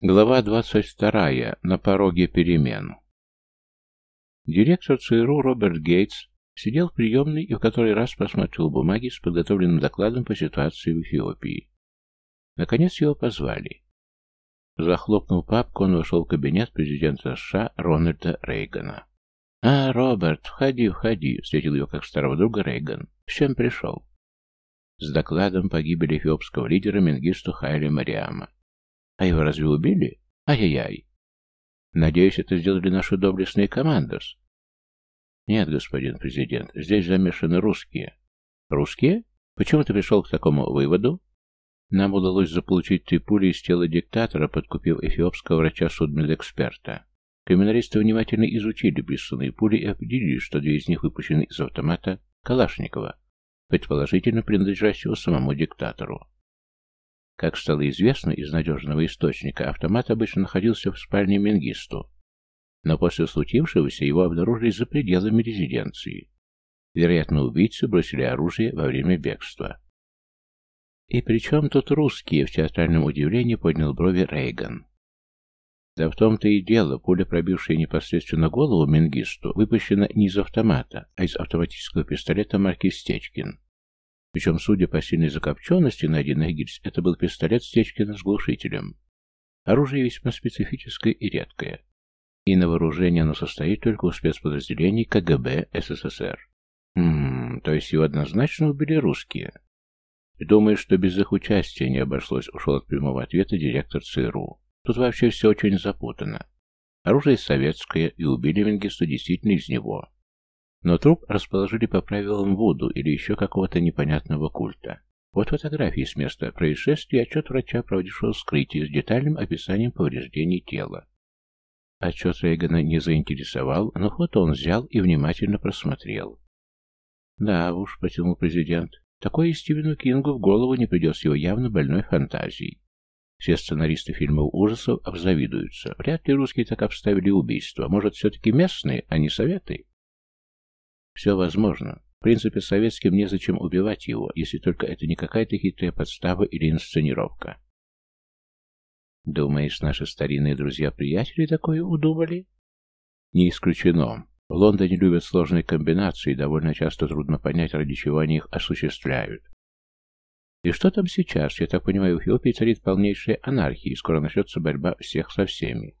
Глава 22. На пороге перемен. Директор ЦРУ Роберт Гейтс сидел в приемной и в который раз просматривал бумаги с подготовленным докладом по ситуации в Эфиопии. Наконец его позвали. Захлопнув папку, он вошел в кабинет президента США Рональда Рейгана. «А, Роберт, входи, входи», — встретил его как старого друга Рейган. «С чем пришел?» С докладом погибели эфиопского лидера Менгисту Хайли Мариама. А его разве убили? Ай-яй-яй. Надеюсь, это сделали наши доблестные командос. Нет, господин президент, здесь замешаны русские. Русские? Почему ты пришел к такому выводу? Нам удалось заполучить три пули из тела диктатора, подкупив эфиопского врача-судмедэксперта. Криминалисты внимательно изучили присланные пули и определили, что две из них выпущены из автомата Калашникова, предположительно принадлежащего самому диктатору. Как стало известно из надежного источника, автомат обычно находился в спальне Менгисту, но после случившегося его обнаружили за пределами резиденции. Вероятно, убийцы бросили оружие во время бегства. «И при чем тут русские?» — в театральном удивлении поднял брови Рейган. Да в том-то и дело, пуля, пробившая непосредственно голову Менгисту, выпущена не из автомата, а из автоматического пистолета марки «Стечкин». Причем, судя по сильной закопченности найденных гильз, это был пистолет Стечкина с глушителем. Оружие весьма специфическое и редкое. И на вооружении оно состоит только у спецподразделений КГБ СССР. Ммм, то есть его однозначно убили русские. Думаю, что без их участия не обошлось, ушел от прямого ответа директор ЦРУ. Тут вообще все очень запутано. Оружие советское, и убили Менгисту действительно из него. Но труп расположили по правилам Вуду или еще какого-то непонятного культа. Вот фотографии с места происшествия и отчет врача, проводившего вскрытие с детальным описанием повреждений тела. Отчет Рейгана не заинтересовал, но фото он взял и внимательно просмотрел. «Да уж», — потянул президент, — «такое и Стивену Кингу в голову не придет с его явно больной фантазией. Все сценаристы фильмов ужасов обзавидуются. Вряд ли русские так обставили убийство. Может, все-таки местные, а не советы?» Все возможно. В принципе, советским незачем убивать его, если только это не какая-то хитрая подстава или инсценировка. Думаешь, наши старинные друзья-приятели такое удумали? Не исключено. В Лондоне любят сложные комбинации, и довольно часто трудно понять, ради чего они их осуществляют. И что там сейчас? Я так понимаю, в Эфиопии царит полнейшая анархия, и скоро начнется борьба всех со всеми.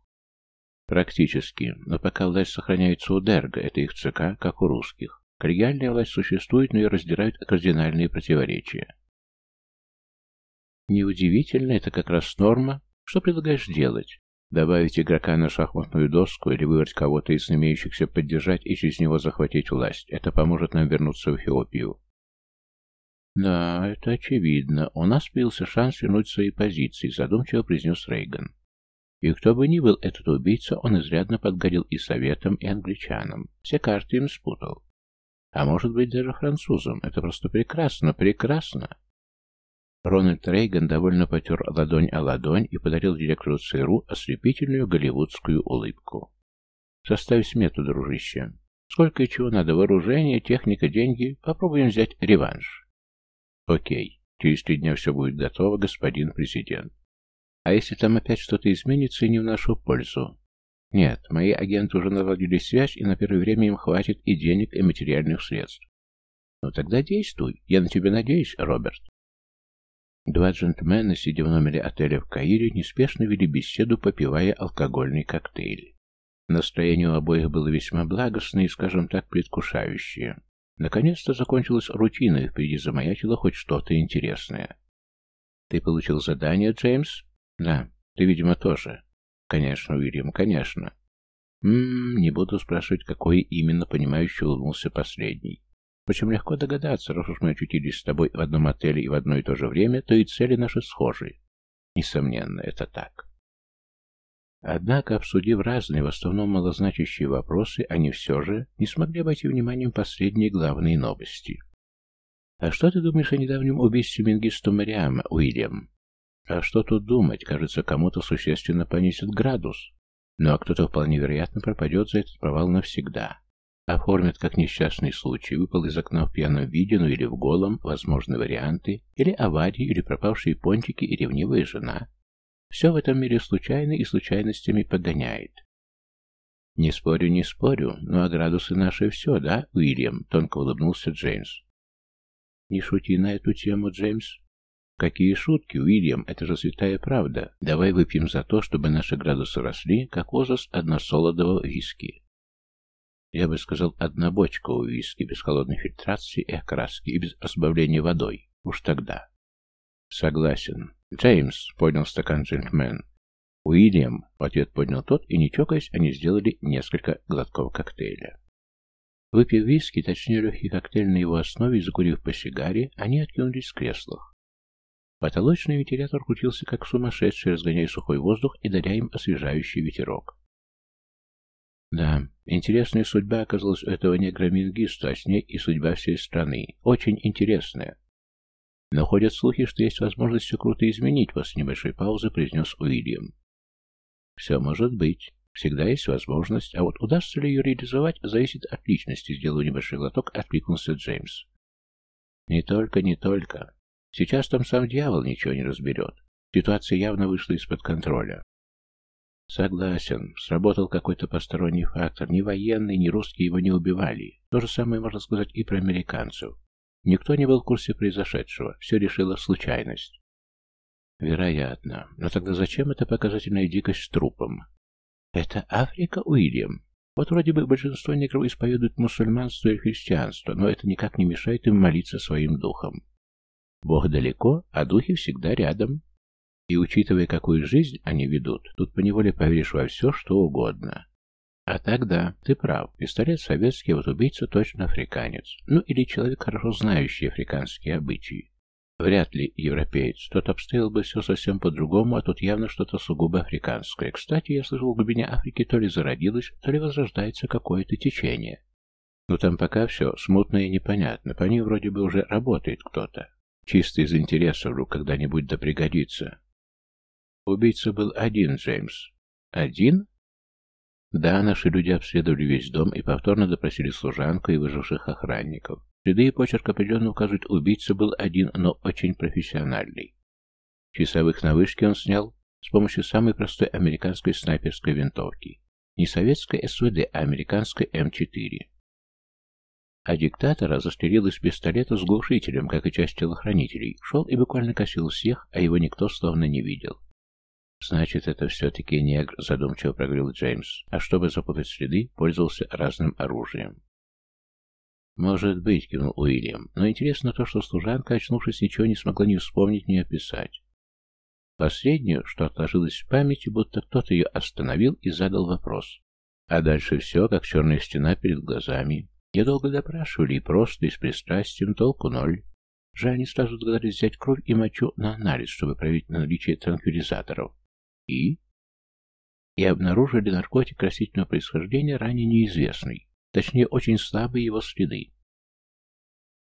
Практически, но пока власть сохраняется у Дерга, это их ЦК, как у русских. Коллегиальная власть существует, но ее раздирают кардинальные противоречия. Неудивительно, это как раз норма. Что предлагаешь делать? Добавить игрока на шахматную доску или выбрать кого-то из имеющихся поддержать и через него захватить власть. Это поможет нам вернуться в Эфиопию. Да, это очевидно. У нас появился шанс вернуть свои позиции, задумчиво произнес Рейган. И кто бы ни был этот убийца, он изрядно подгорел и советам, и англичанам. Все карты им спутал. А может быть даже французам. Это просто прекрасно, прекрасно. Рональд Рейган довольно потер ладонь о ладонь и подарил директору ЦРУ ослепительную голливудскую улыбку. Составь смету, дружище. Сколько и чего надо, вооружение, техника, деньги. Попробуем взять реванш. Окей. Через три дня все будет готово, господин президент. А если там опять что-то изменится и не в нашу пользу? Нет, мои агенты уже наладили связь, и на первое время им хватит и денег, и материальных средств. Ну тогда действуй. Я на тебя надеюсь, Роберт. Два джентльмена, сидя в номере отеля в Каире, неспешно вели беседу, попивая алкогольный коктейль. Настроение у обоих было весьма благостное и, скажем так, предвкушающее. Наконец-то закончилась рутина, и впереди замаячило хоть что-то интересное. «Ты получил задание, Джеймс?» Да, ты, видимо, тоже. Конечно, Уильям, конечно. Ммм, не буду спрашивать, какой именно, понимающий улыбнулся последний. Впрочем, легко догадаться, раз уж мы очутились с тобой в одном отеле и в одно и то же время, то и цели наши схожи. Несомненно, это так. Однако, обсудив разные, в основном малозначащие вопросы, они все же не смогли обойти вниманием последние главные новости. «А что ты думаешь о недавнем убийстве Мингисту Мариама, Уильям?» А что тут думать? Кажется, кому-то существенно понесет градус. Ну а кто-то вполне вероятно пропадет за этот провал навсегда. Оформят как несчастный случай, выпал из окна в пьяном виде, ну или в голом, возможны варианты, или аварии, или пропавшие пончики и ревнивая жена. Все в этом мире случайно и случайностями погоняет. «Не спорю, не спорю, но а градусы наши все, да, Уильям?» — тонко улыбнулся Джеймс. «Не шути на эту тему, Джеймс. Какие шутки, Уильям, это же святая правда. Давай выпьем за то, чтобы наши градусы росли, как возраст односолодового виски». Я бы сказал, одна бочка у виски, без холодной фильтрации и окраски, и без разбавления водой. Уж тогда. Согласен. Джеймс, поднял стакан джентльмен. Уильям, в ответ поднял тот, и не чокаясь, они сделали несколько глотков коктейля. Выпив виски, точнее легкий коктейль на его основе и закурив по сигаре, они откинулись в креслах. Потолочный вентилятор крутился как сумасшедший, разгоняя сухой воздух и даря им освежающий ветерок. Да, интересная судьба оказалась у этого негра Мингиста, а с ней и судьба всей страны. Очень интересная. Но ходят слухи, что есть возможность все круто изменить, после небольшой паузы произнес Уильям. Все может быть. Всегда есть возможность, а вот удастся ли ее реализовать, зависит от личности. Сделаю небольшой глоток, откликнулся Джеймс. Не только, не только. Сейчас там сам дьявол ничего не разберет. Ситуация явно вышла из-под контроля. Согласен, сработал какой-то посторонний фактор. Ни военные, ни русские его не убивали. То же самое можно сказать и про американцев. Никто не был в курсе произошедшего. Все решила случайность. Вероятно. Но тогда зачем эта показательная дикость с трупом? Это Африка, Уильям. Вот вроде бы большинство негров исповедуют мусульманство и христианство, но это никак не мешает им молиться своим духом. Бог далеко, а духи всегда рядом. И учитывая, какую жизнь они ведут, тут поневоле поверишь во все, что угодно. А тогда, ты прав, пистолет советский, вот убийца точно африканец. Ну или человек, хорошо знающий африканские обычаи. Вряд ли европеец. Тот обстоял бы все совсем по-другому, а тут явно что-то сугубо африканское. Кстати, я слышал, в глубине Африки то ли зародилось, то ли возрождается какое-то течение. Но там пока все смутно и непонятно. По ней вроде бы уже работает кто-то. Чисто из интереса вдруг когда-нибудь да пригодится. Убийца был один, Джеймс. Один? Да, наши люди обследовали весь дом и повторно допросили служанку и выживших охранников. Следы и почерк определенно указывают, убийца был один, но очень профессиональный. Часовых на вышке он снял с помощью самой простой американской снайперской винтовки. Не советской СВД, а американской М4. А диктатора застрелил из пистолета с глушителем, как и часть телохранителей. Шел и буквально косил всех, а его никто словно не видел. «Значит, это все-таки негр», — задумчиво проговорил Джеймс. «А чтобы запутать следы, пользовался разным оружием». «Может быть», — кивнул Уильям, — «но интересно то, что служанка, очнувшись, ничего не смогла ни вспомнить, ни описать. Последнее, что отложилось в памяти, будто кто-то ее остановил и задал вопрос. А дальше все, как черная стена перед глазами. Я долго допрашивали, и просто, и с пристрастием, толку ноль. Они сразу догадались взять кровь и мочу на анализ, чтобы проверить наличие транквилизаторов. И? И обнаружили наркотик растительного происхождения, ранее неизвестный. Точнее, очень слабые его следы.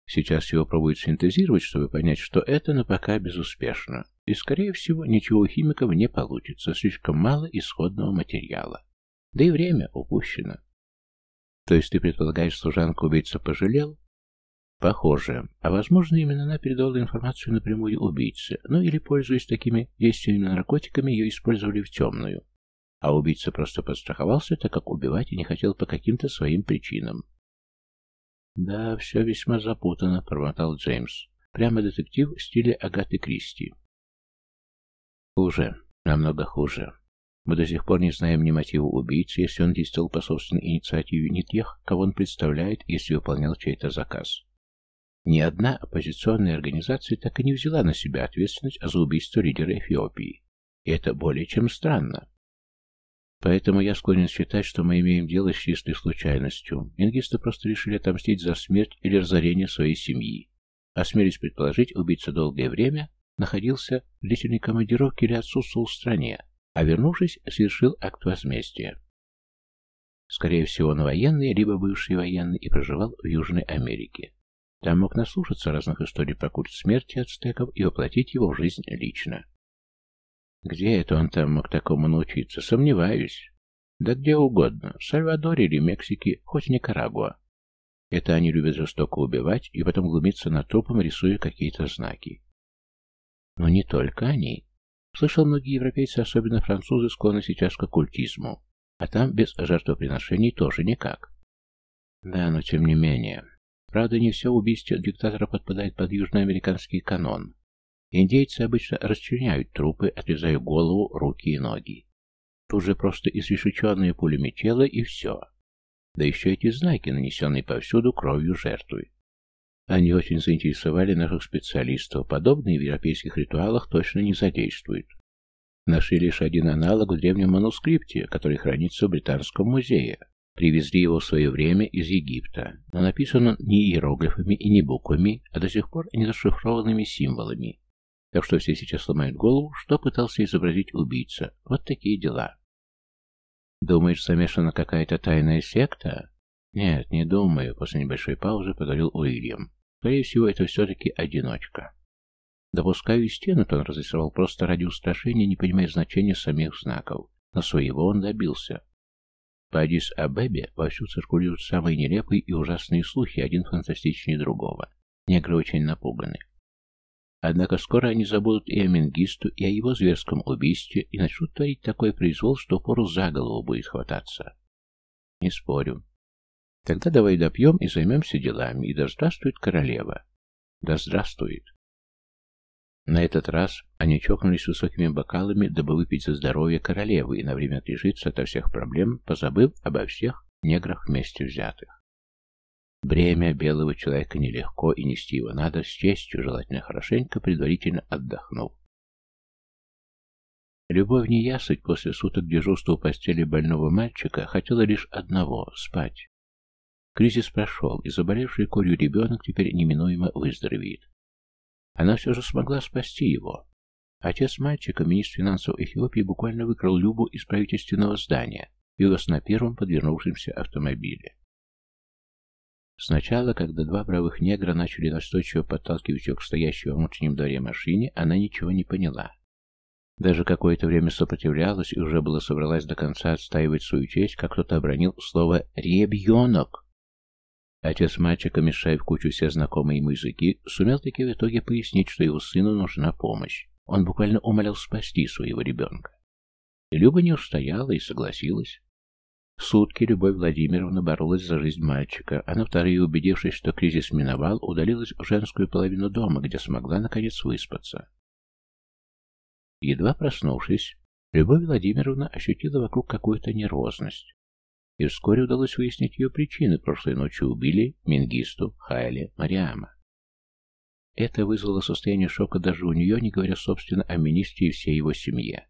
Сейчас его пробуют синтезировать, чтобы понять, что это, но пока безуспешно. И, скорее всего, ничего у химиков не получится, слишком мало исходного материала. Да и время упущено. То есть ты предполагаешь, служанку убийца пожалел? Похоже. А возможно, именно она передала информацию напрямую убийце. Ну или, пользуясь такими действиями наркотиками, ее использовали в темную. А убийца просто подстраховался, так как убивать не хотел по каким-то своим причинам. «Да, все весьма запутано», — промотал Джеймс. «Прямо детектив в стиле Агаты Кристи». «Хуже. Намного хуже. Мы до сих пор не знаем ни мотива убийцы, если он действовал по собственной инициативе, ни тех, кого он представляет, если выполнял чей-то заказ. Ни одна оппозиционная организация так и не взяла на себя ответственность за убийство лидера Эфиопии. И это более чем странно. Поэтому я склонен считать, что мы имеем дело с чистой случайностью. Ингисты просто решили отомстить за смерть или разорение своей семьи. Осмелюсь предположить, убийца долгое время находился в длительной командировке или отсутствовал в стране, а вернувшись, совершил акт возмездия. Скорее всего, он военный, либо бывший военный и проживал в Южной Америке. Там мог наслушаться разных историй про культ смерти ацтеков и воплотить его в жизнь лично. Где это он там мог такому научиться? Сомневаюсь. Да где угодно. В Сальвадоре или Мексике, хоть Никарагуа. Это они любят жестоко убивать и потом глумиться над трупом, рисуя какие-то знаки. Но не только они. Слышал, многие европейцы, особенно французы, склонны сейчас к оккультизму. А там без жертвоприношений тоже никак. Да, но тем не менее. Правда, не все убийство диктатора подпадает под южноамериканский канон. Индейцы обычно расчленяют трупы, отрезая голову, руки и ноги. Тут же просто изрешеченные пулями тело и все. Да еще эти знаки, нанесенные повсюду кровью жертвы. Они очень заинтересовали наших специалистов. Подобные в европейских ритуалах точно не задействуют. Нашли лишь один аналог в древнем манускрипте, который хранится в Британском музее. Привезли его в свое время из Египта, но написан он не иероглифами и не буквами, а до сих пор не зашифрованными символами. Так что все сейчас ломают голову, что пытался изобразить убийца. Вот такие дела. Думаешь, замешана какая-то тайная секта? Нет, не думаю, после небольшой паузы поговорил Уильям. Скорее всего, это все-таки одиночка. Допускаю стену, то он разрисовал просто ради устрашения, не понимая значения самих знаков. Но своего он добился. По Адис Абебе вовсю циркулируют самые нелепые и ужасные слухи, один фантастичнее другого. Негры очень напуганы. Однако скоро они забудут и о Менгисту, и о его зверском убийстве, и начнут творить такой произвол, что пору за голову будет хвататься. Не спорю. Тогда давай допьем и займемся делами, и да здравствует королева. Да здравствует. На этот раз они чокнулись высокими бокалами, дабы выпить за здоровье королевы и на время отлежиться ото всех проблем, позабыв обо всех неграх вместе взятых. Бремя белого человека нелегко, и нести его надо с честью, желательно хорошенько, предварительно отдохнув. Любовь неясыть после суток дежурства у постели больного мальчика хотела лишь одного — спать. Кризис прошел, и заболевший корью ребенок теперь неминуемо выздоровеет. Она все же смогла спасти его. Отец мальчика, министр финансов Эфиопии, буквально выкрал Любу из правительственного здания и увез на первом подвернувшемся автомобиле. Сначала, когда два бравых негра начали настойчиво подталкивать ее к стоящей во внутреннем дворе машине, она ничего не поняла. Даже какое-то время сопротивлялась и уже было собралась до конца отстаивать свою честь, как кто-то обронил слово «ребенок». Отец мальчика, мешая в кучу все знакомые ему языки, сумел таки в итоге пояснить, что его сыну нужна помощь. Он буквально умолял спасти своего ребенка. И Люба не устояла и согласилась. Сутки Любовь Владимировна боролась за жизнь мальчика, а на вторые, убедившись, что кризис миновал, удалилась в женскую половину дома, где смогла, наконец, выспаться. Едва проснувшись, Любовь Владимировна ощутила вокруг какую-то нервозность. И вскоре удалось выяснить ее причины. Прошлой ночью убили Мингисту, Хайле, Мариама. Это вызвало состояние шока даже у нее, не говоря, собственно, о министре и всей его семье.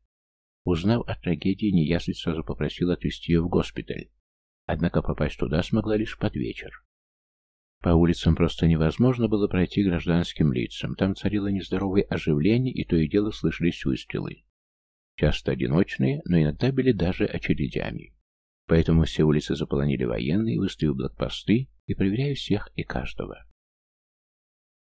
Узнав о трагедии, неясыть сразу попросил отвезти ее в госпиталь. Однако попасть туда смогла лишь под вечер. По улицам просто невозможно было пройти гражданским лицам. Там царило нездоровое оживление, и то и дело слышались выстрелы. Часто одиночные, но иногда были даже очередями. Поэтому все улицы заполонили военные, выставив блокпосты и проверяя всех и каждого.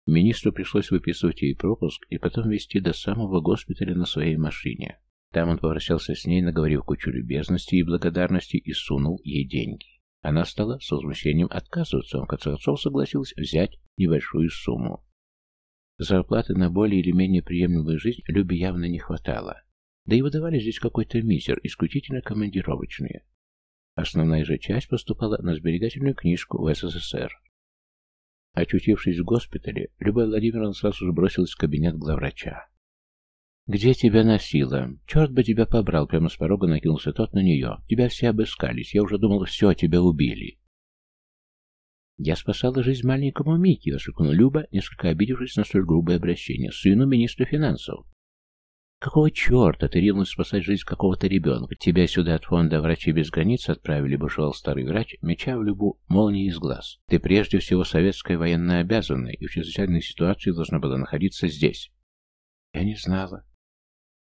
Министру пришлось выписывать ей пропуск и потом везти до самого госпиталя на своей машине. Там он попрощался с ней, наговорив кучу любезности и благодарности, и сунул ей деньги. Она стала с возмущением отказываться, он в конце концов согласился взять небольшую сумму. Зарплаты на более или менее приемлемую жизнь Любе явно не хватало. Да и выдавали здесь какой-то мизер, исключительно командировочные. Основная же часть поступала на сберегательную книжку в СССР. Очутившись в госпитале, Любовь Владимировна сразу же бросилась в кабинет главврача. «Где тебя носило? Черт бы тебя побрал!» Прямо с порога накинулся тот на нее. «Тебя все обыскались. Я уже думал, все, тебя убили». «Я спасала жизнь маленькому Микки», — воскликнула Люба, несколько обидевшись на столь грубое обращение, сыну министра финансов. «Какого черта ты ринулась спасать жизнь какого-то ребенка? Тебя сюда от фонда «Врачи без границ» отправили», — бушевал старый врач, меча в Любу молнии из глаз. «Ты прежде всего советская военная обязанная и в чрезвычайной ситуации должна была находиться здесь». «Я не знала»,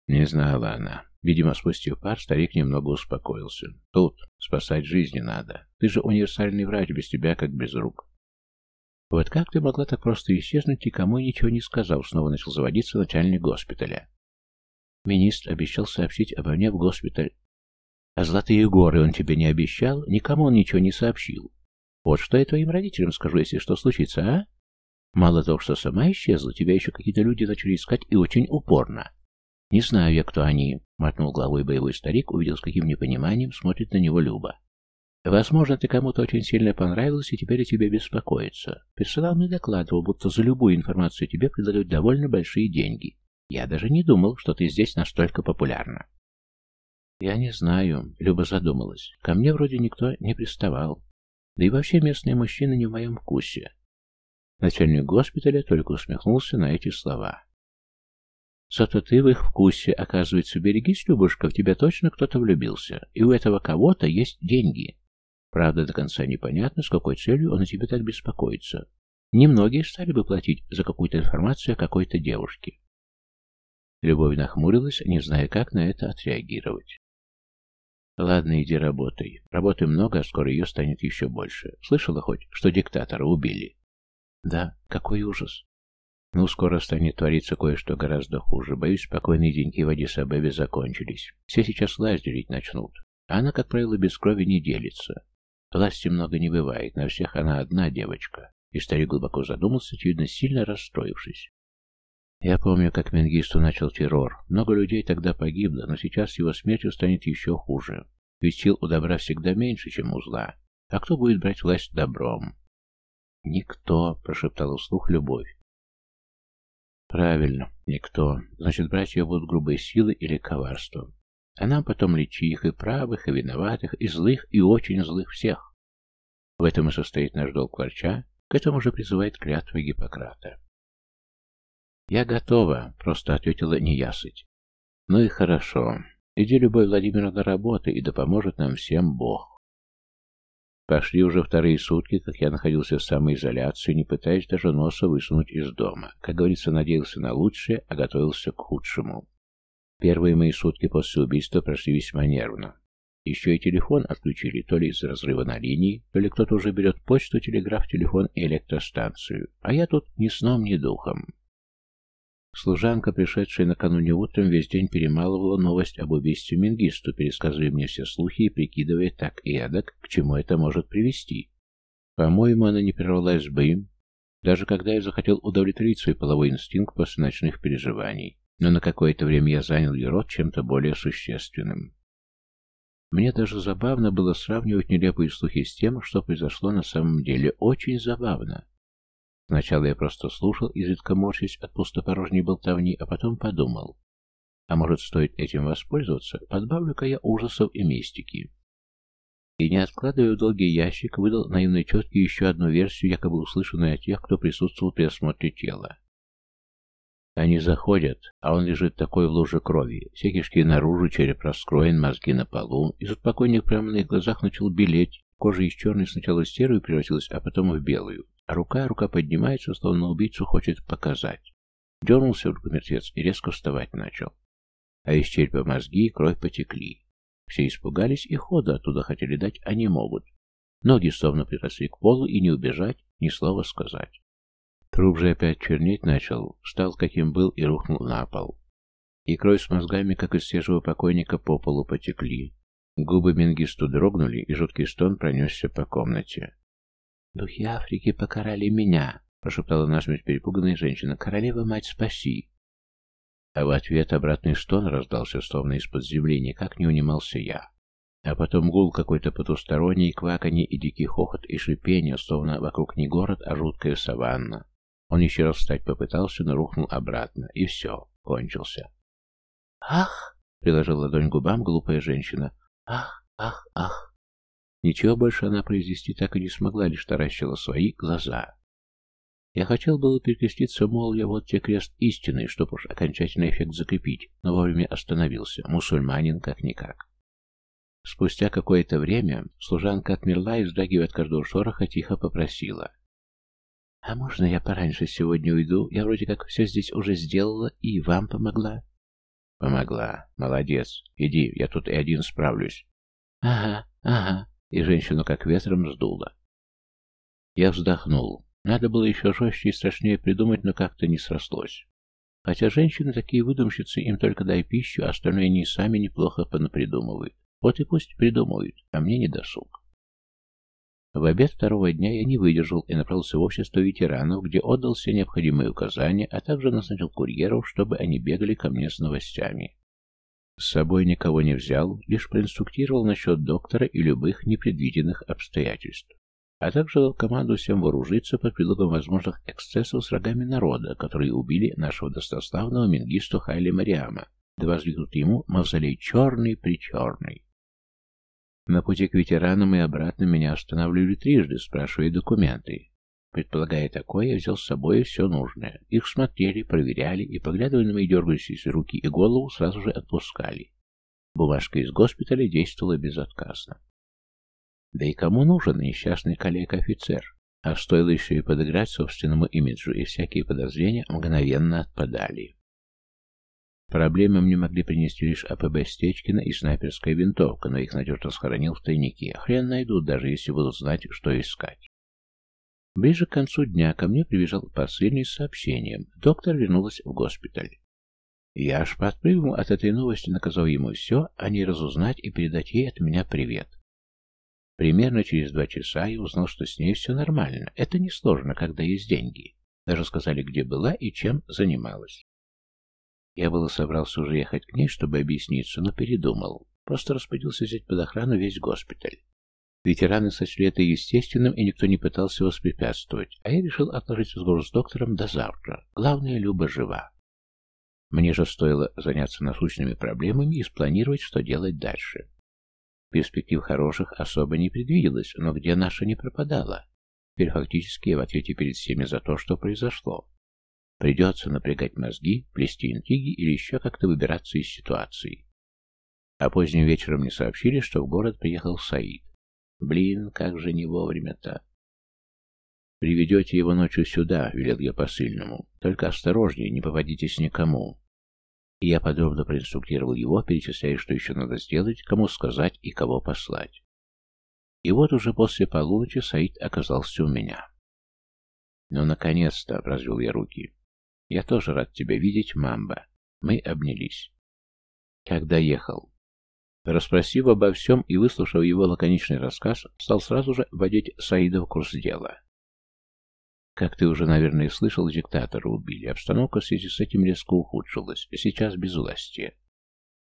не знала она. Видимо, спустив пар, старик немного успокоился. Тут спасать жизни надо. Ты же универсальный врач, без тебя как без рук. Вот как ты могла так просто исчезнуть и кому ничего не сказал, снова начал заводиться начальник госпиталя. Министр обещал сообщить обо мне в госпиталь. А золотые горы он тебе не обещал? Никому он ничего не сообщил. Вот что я твоим родителям скажу, если что случится, а? Мало того, что сама исчезла, тебя еще какие-то люди начали искать и очень упорно. «Не знаю я, кто они», — мотнул головой боевой старик, увидел, с каким непониманием смотрит на него Люба. «Возможно, ты кому-то очень сильно понравился, и теперь о тебе беспокоится. Присылал мне докладывал, будто за любую информацию тебе предлагают довольно большие деньги. Я даже не думал, что ты здесь настолько популярна». «Я не знаю», — Люба задумалась. «Ко мне вроде никто не приставал. Да и вообще местные мужчины не в моем вкусе». Начальник госпиталя только усмехнулся на эти слова. Зато ты в их вкусе, оказывается, берегись, Любушка, в тебя точно кто-то влюбился, и у этого кого-то есть деньги. Правда, до конца непонятно, с какой целью он о тебе так беспокоится. Немногие стали бы платить за какую-то информацию о какой-то девушке. Любовь нахмурилась, не зная, как на это отреагировать. «Ладно, иди работай. Работы много, а скоро ее станет еще больше. Слышала хоть, что диктатора убили?» «Да, какой ужас. Ну, скоро станет твориться кое-что гораздо хуже. Боюсь, спокойные деньги в Адисабебе закончились. Все сейчас власть делить начнут. А она, как правило, без крови не делится. Власти много не бывает, на всех она одна девочка. И старик глубоко задумался, очевидно, сильно расстроившись. Я помню, как Менгисту начал террор. Много людей тогда погибло, но сейчас его смертью станет еще хуже. Ведь сил у добра всегда меньше, чем у зла. А кто будет брать власть добром? «Никто», — прошептала вслух любовь. Правильно, никто. Значит, брать ее будут грубой силы или коварством. А нам потом лечи их и правых, и виноватых, и злых, и очень злых всех. В этом и состоит наш долг врача, к этому же призывает клятва Гиппократа. «Я готова», — просто ответила неясыть. «Ну и хорошо. Иди, Любовь Владимировна, работай, и да поможет нам всем Бог». Пошли уже вторые сутки, как я находился в самоизоляции, не пытаясь даже носа высунуть из дома. Как говорится, надеялся на лучшее, а готовился к худшему. Первые мои сутки после убийства прошли весьма нервно. Еще и телефон отключили, то ли из-за разрыва на линии, то ли кто-то уже берет почту, телеграф, телефон и электростанцию. А я тут ни сном, ни духом. Служанка, пришедшая накануне утром, весь день перемалывала новость об убийстве Мингисту, пересказывая мне все слухи и прикидывая так и эдак, к чему это может привести. По-моему, она не прервалась бы даже когда я захотел удовлетворить свой половой инстинкт после ночных переживаний, но на какое-то время я занял ее рот чем-то более существенным. Мне даже забавно было сравнивать нелепые слухи с тем, что произошло на самом деле. Очень забавно. Сначала я просто слушал, изредка морщись от пустопорожней болтовни, а потом подумал. А может, стоит этим воспользоваться? Подбавлю-ка я ужасов и мистики. И, не откладывая в долгий ящик, выдал наивной тетке еще одну версию, якобы услышанную от тех, кто присутствовал при осмотре тела. Они заходят, а он лежит такой в луже крови. Все кишки наружу, череп раскроен, мозги на полу. И тут покойник прямо на их глазах начал белеть. Кожа из черной сначала в серую превратилась, а потом в белую. А рука, рука поднимается, словно убийцу хочет показать. Дернулся вдруг мертвец и резко вставать начал. А из черепа мозги и кровь потекли. Все испугались и хода оттуда хотели дать, а не могут. Ноги словно приросли к полу и не убежать, ни слова сказать. Труп же опять чернеть начал, стал каким был и рухнул на пол. И кровь с мозгами, как из свежего покойника, по полу потекли. Губы Менгисту дрогнули, и жуткий стон пронесся по комнате. «Духи Африки покарали меня», — прошептала насмерть перепуганная женщина. «Королева-мать, спаси!» А в ответ обратный стон раздался, словно из-под земли, никак не унимался я. А потом гул какой-то потусторонний, кваканье и дикий хохот и шипение, словно вокруг не город, а жуткая саванна. Он еще раз встать попытался, но рухнул обратно, и все, кончился. «Ах!» — приложила ладонь к губам глупая женщина. «Ах, ах, ах!» Ничего больше она произнести так и не смогла, лишь таращила свои глаза. Я хотел было перекреститься, мол, я вот те крест истины, чтоб уж окончательный эффект закрепить, но вовремя остановился. Мусульманин как-никак. Спустя какое-то время служанка отмерла и, вздрагивая от каждого шороха, тихо попросила. «А можно я пораньше сегодня уйду? Я вроде как все здесь уже сделала и вам помогла». «Помогла. Молодец. Иди, я тут и один справлюсь». «Ага, ага и женщину как ветром сдуло. Я вздохнул. Надо было еще жестче и страшнее придумать, но как-то не срослось. Хотя женщины такие выдумщицы, им только дай пищу, а остальное они сами неплохо понапридумывают. Вот и пусть придумывают, а мне не досуг. В обед второго дня я не выдержал и направился в общество ветеранов, где отдал все необходимые указания, а также назначил курьеров, чтобы они бегали ко мне с новостями. С собой никого не взял, лишь проинструктировал насчет доктора и любых непредвиденных обстоятельств. А также дал команду всем вооружиться под предлогом возможных эксцессов с рогами народа, которые убили нашего достославного Мингисту Хайли Мариама, да воздвигнут ему мавзолей черный-причерный. На пути к ветеранам и обратно меня останавливали трижды, спрашивая документы. Предполагая такое, я взял с собой все нужное. Их смотрели, проверяли и, поглядывая на мои дергающиеся руки и голову, сразу же отпускали. Бумажка из госпиталя действовала безотказно. Да и кому нужен несчастный коллега-офицер? А стоило еще и подыграть собственному имиджу, и всякие подозрения мгновенно отпадали. Проблемы мне могли принести лишь АПБ Стечкина и снайперская винтовка, но их надежно сохранил в тайнике. Хрен найдут, даже если будут знать, что искать. Ближе к концу дня ко мне прибежал посыльный с сообщением. Доктор вернулась в госпиталь. Я аж подпрыгнул от этой новости, наказал ему все, о ней разузнать и передать ей от меня привет. Примерно через два часа я узнал, что с ней все нормально. Это несложно, когда есть деньги. Даже сказали, где была и чем занималась. Я было собрался уже ехать к ней, чтобы объясниться, но передумал. Просто распорядился взять под охрану весь госпиталь. Ветераны сочли это естественным, и никто не пытался воспрепятствовать, а я решил отложить разговор с доктором до завтра. Главное, Люба жива. Мне же стоило заняться насущными проблемами и спланировать, что делать дальше. Перспектив хороших особо не предвиделось, но где наша не пропадала? Теперь фактически я в ответе перед всеми за то, что произошло. Придется напрягать мозги, плести интриги или еще как-то выбираться из ситуации. А поздним вечером мне сообщили, что в город приехал Саид. Блин, как же не вовремя-то. «Приведете его ночью сюда», — велел я посыльному. «Только осторожнее, не попадитесь никому». И я подробно проинструктировал его, перечисляя, что еще надо сделать, кому сказать и кого послать. И вот уже после полуночи Саид оказался у меня. «Ну, наконец-то!» — развел я руки. «Я тоже рад тебя видеть, мамба». Мы обнялись. Когда ехал. Расспросив обо всем и выслушав его лаконичный рассказ, стал сразу же вводить Саида в курс дела. Как ты уже, наверное, слышал, диктатора убили. Обстановка в связи с этим резко ухудшилась. Сейчас без власти.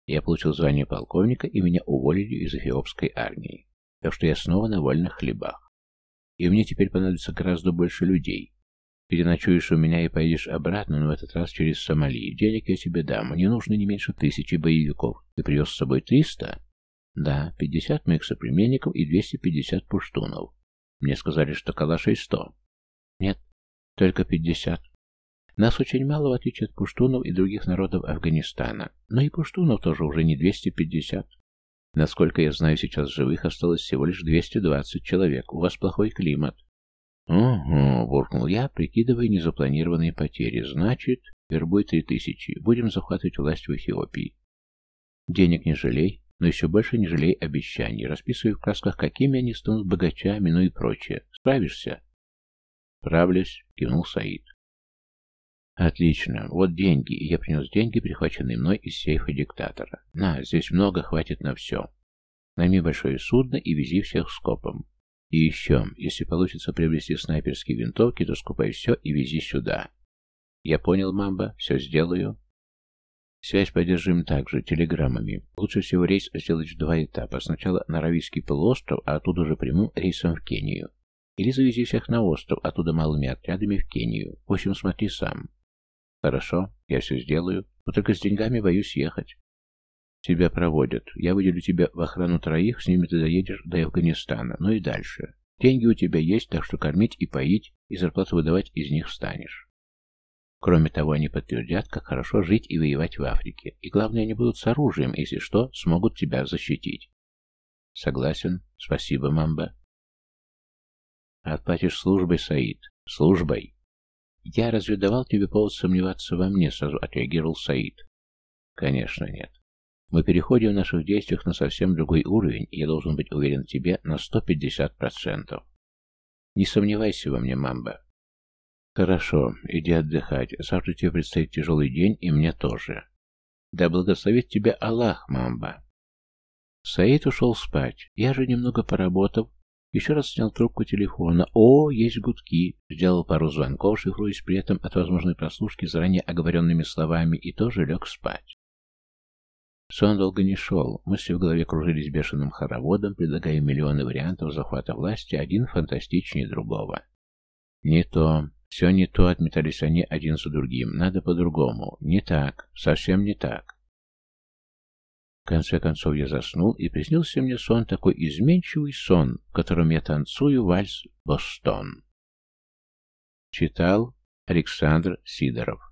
Я получил звание полковника, и меня уволили из эфиопской армии. Так что я снова на вольных хлебах. И мне теперь понадобится гораздо больше людей. Переночуешь у меня и поедешь обратно, но в этот раз через Сомали. Денег я тебе дам. Мне нужно не меньше тысячи боевиков. Ты привез с собой триста? Да, пятьдесят моих соплеменников и двести пятьдесят пуштунов. Мне сказали, что калашей сто. Нет, только пятьдесят. Нас очень мало, в отличие от пуштунов и других народов Афганистана. Но и пуштунов тоже уже не двести пятьдесят. Насколько я знаю, сейчас живых осталось всего лишь двести двадцать человек. У вас плохой климат. «Угу», — буркнул я, прикидывая незапланированные потери. «Значит, вербуй три тысячи. Будем захватывать власть в Эфиопии. Денег не жалей, но еще больше не жалей обещаний. Расписывай в красках, какими они станут богачами, ну и прочее. Справишься?» «Справлюсь», — кивнул Саид. «Отлично. Вот деньги». Я принес деньги, прихваченные мной из сейфа диктатора. «На, здесь много, хватит на все. Найми большое судно и вези всех скопом. И еще, если получится приобрести снайперские винтовки, то скупай все и вези сюда. Я понял, мамба, все сделаю. Связь поддержим также, телеграммами. Лучше всего рейс сделать в два этапа. Сначала на Равийский полуостров, а оттуда уже прямым рейсом в Кению. Или завези всех на остров, оттуда малыми отрядами в Кению. В общем, смотри сам. Хорошо, я все сделаю, но только с деньгами боюсь ехать. Тебя проводят. Я выделю тебя в охрану троих, с ними ты доедешь до Афганистана, ну и дальше. Деньги у тебя есть, так что кормить и поить, и зарплату выдавать из них станешь. Кроме того, они подтвердят, как хорошо жить и воевать в Африке. И главное, они будут с оружием, если что, смогут тебя защитить. Согласен. Спасибо, мамба. Отплатишь службой, Саид. Службой. Я разве давал тебе повод сомневаться во мне, сразу отреагировал Саид. Конечно, нет. Мы переходим в наших действиях на совсем другой уровень, и я должен быть уверен в тебе на 150%. Не сомневайся во мне, мамба. Хорошо, иди отдыхать. Завтра тебе предстоит тяжелый день, и мне тоже. Да благословит тебя Аллах, мамба. Саид ушел спать. Я же, немного поработав, Еще раз снял трубку телефона. О, есть гудки. Сделал пару звонков, шифруясь при этом от возможной прослушки заранее оговоренными словами, и тоже лег спать. Сон долго не шел. Мысли в голове кружились бешеным хороводом, предлагая миллионы вариантов захвата власти, один фантастичнее другого. Не то. Все не то, отметались они один за другим. Надо по-другому. Не так. Совсем не так. В конце концов я заснул, и приснился мне сон, такой изменчивый сон, в котором я танцую вальс «Бостон». Читал Александр Сидоров